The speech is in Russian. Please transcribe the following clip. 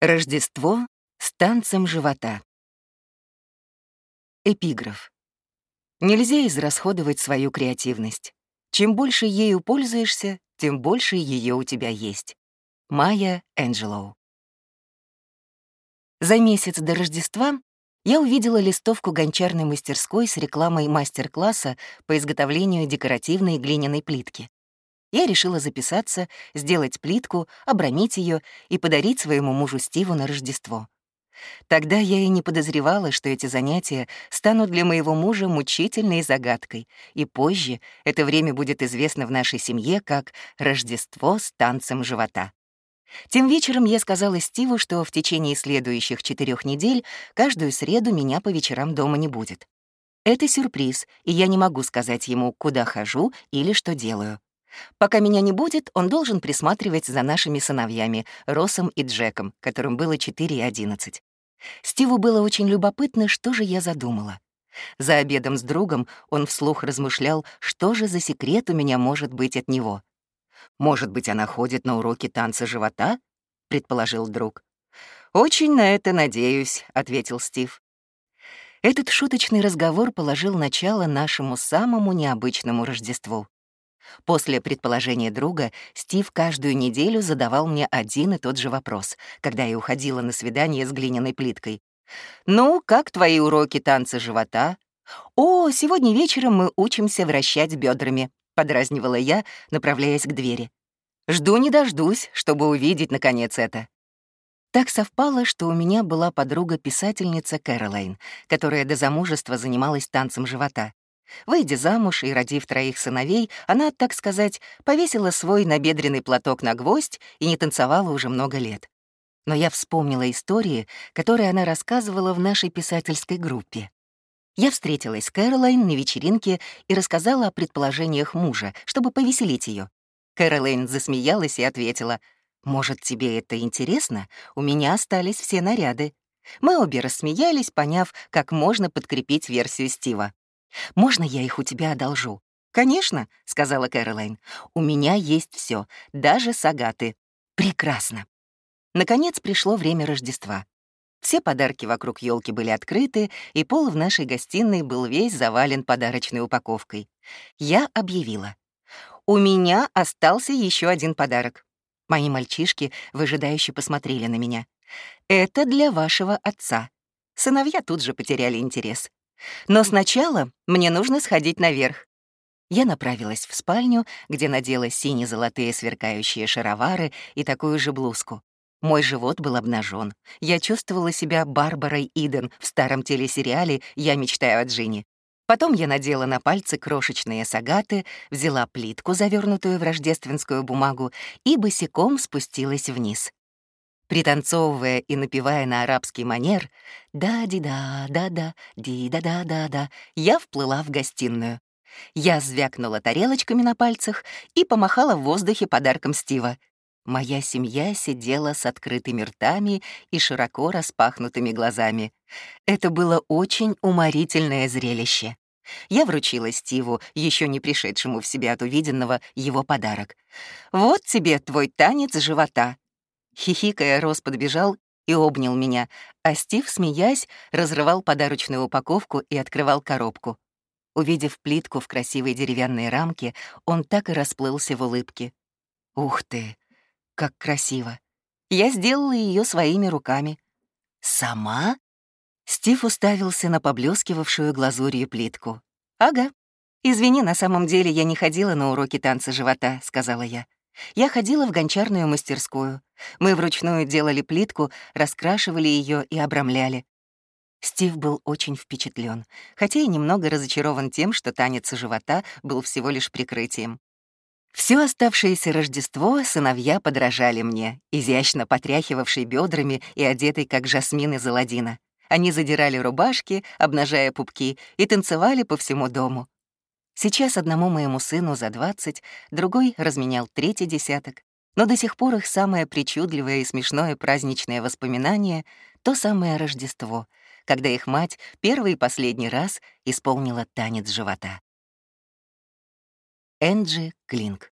Рождество с танцем живота. Эпиграф. Нельзя израсходовать свою креативность. Чем больше ею пользуешься, тем больше ее у тебя есть. Майя Энджелоу. За месяц до Рождества я увидела листовку гончарной мастерской с рекламой мастер-класса по изготовлению декоративной глиняной плитки я решила записаться, сделать плитку, обрамить ее и подарить своему мужу Стиву на Рождество. Тогда я и не подозревала, что эти занятия станут для моего мужа мучительной загадкой, и позже это время будет известно в нашей семье как «Рождество с танцем живота». Тем вечером я сказала Стиву, что в течение следующих четырех недель каждую среду меня по вечерам дома не будет. Это сюрприз, и я не могу сказать ему, куда хожу или что делаю. Пока меня не будет, он должен присматривать за нашими сыновьями, Росом и Джеком, которым было 4 и 11. Стиву было очень любопытно, что же я задумала. За обедом с другом он вслух размышлял, что же за секрет у меня может быть от него. «Может быть, она ходит на уроки танца живота?» — предположил друг. «Очень на это надеюсь», — ответил Стив. Этот шуточный разговор положил начало нашему самому необычному Рождеству. После предположения друга Стив каждую неделю задавал мне один и тот же вопрос, когда я уходила на свидание с глиняной плиткой. «Ну, как твои уроки танца живота?» «О, сегодня вечером мы учимся вращать бедрами», — подразнивала я, направляясь к двери. «Жду не дождусь, чтобы увидеть, наконец, это». Так совпало, что у меня была подруга-писательница Кэролайн, которая до замужества занималась танцем живота. Выйдя замуж и родив троих сыновей, она, так сказать, повесила свой набедренный платок на гвоздь и не танцевала уже много лет. Но я вспомнила истории, которые она рассказывала в нашей писательской группе. Я встретилась с Кэролайн на вечеринке и рассказала о предположениях мужа, чтобы повеселить ее. Кэролайн засмеялась и ответила, «Может, тебе это интересно? У меня остались все наряды». Мы обе рассмеялись, поняв, как можно подкрепить версию Стива. Можно я их у тебя одолжу?» «Конечно», — сказала Кэролайн. «У меня есть все, даже сагаты. Прекрасно». Наконец пришло время Рождества. Все подарки вокруг елки были открыты, и пол в нашей гостиной был весь завален подарочной упаковкой. Я объявила. «У меня остался еще один подарок». Мои мальчишки выжидающе посмотрели на меня. «Это для вашего отца». Сыновья тут же потеряли интерес. Но сначала мне нужно сходить наверх. Я направилась в спальню, где надела сине-золотые сверкающие шаровары и такую же блузку. Мой живот был обнажен. Я чувствовала себя Барбарой Иден в старом телесериале «Я мечтаю о Джинни». Потом я надела на пальцы крошечные сагаты, взяла плитку, завернутую в рождественскую бумагу, и босиком спустилась вниз. Пританцовывая и напевая на арабский манер «да-ди-да, да-да, ди-да-да-да-да», я вплыла в гостиную. Я звякнула тарелочками на пальцах и помахала в воздухе подарком Стива. Моя семья сидела с открытыми ртами и широко распахнутыми глазами. Это было очень уморительное зрелище. Я вручила Стиву, еще не пришедшему в себя от увиденного, его подарок. «Вот тебе твой танец живота», Хихикая, Рос подбежал и обнял меня, а Стив, смеясь, разрывал подарочную упаковку и открывал коробку. Увидев плитку в красивой деревянной рамке, он так и расплылся в улыбке. «Ух ты, как красиво! Я сделала ее своими руками». «Сама?» Стив уставился на поблескивавшую глазурью плитку. «Ага. Извини, на самом деле я не ходила на уроки танца живота», — сказала я. Я ходила в гончарную мастерскую. Мы вручную делали плитку, раскрашивали ее и обрамляли. Стив был очень впечатлен, хотя и немного разочарован тем, что танец живота был всего лишь прикрытием. Все оставшееся Рождество сыновья подражали мне, изящно потряхивавшей бедрами и одетой, как Жасмин из Аладдина. Они задирали рубашки, обнажая пупки, и танцевали по всему дому. Сейчас одному моему сыну за 20, другой разменял третий десяток, но до сих пор их самое причудливое и смешное праздничное воспоминание — то самое Рождество, когда их мать первый и последний раз исполнила танец живота. Энджи Клинк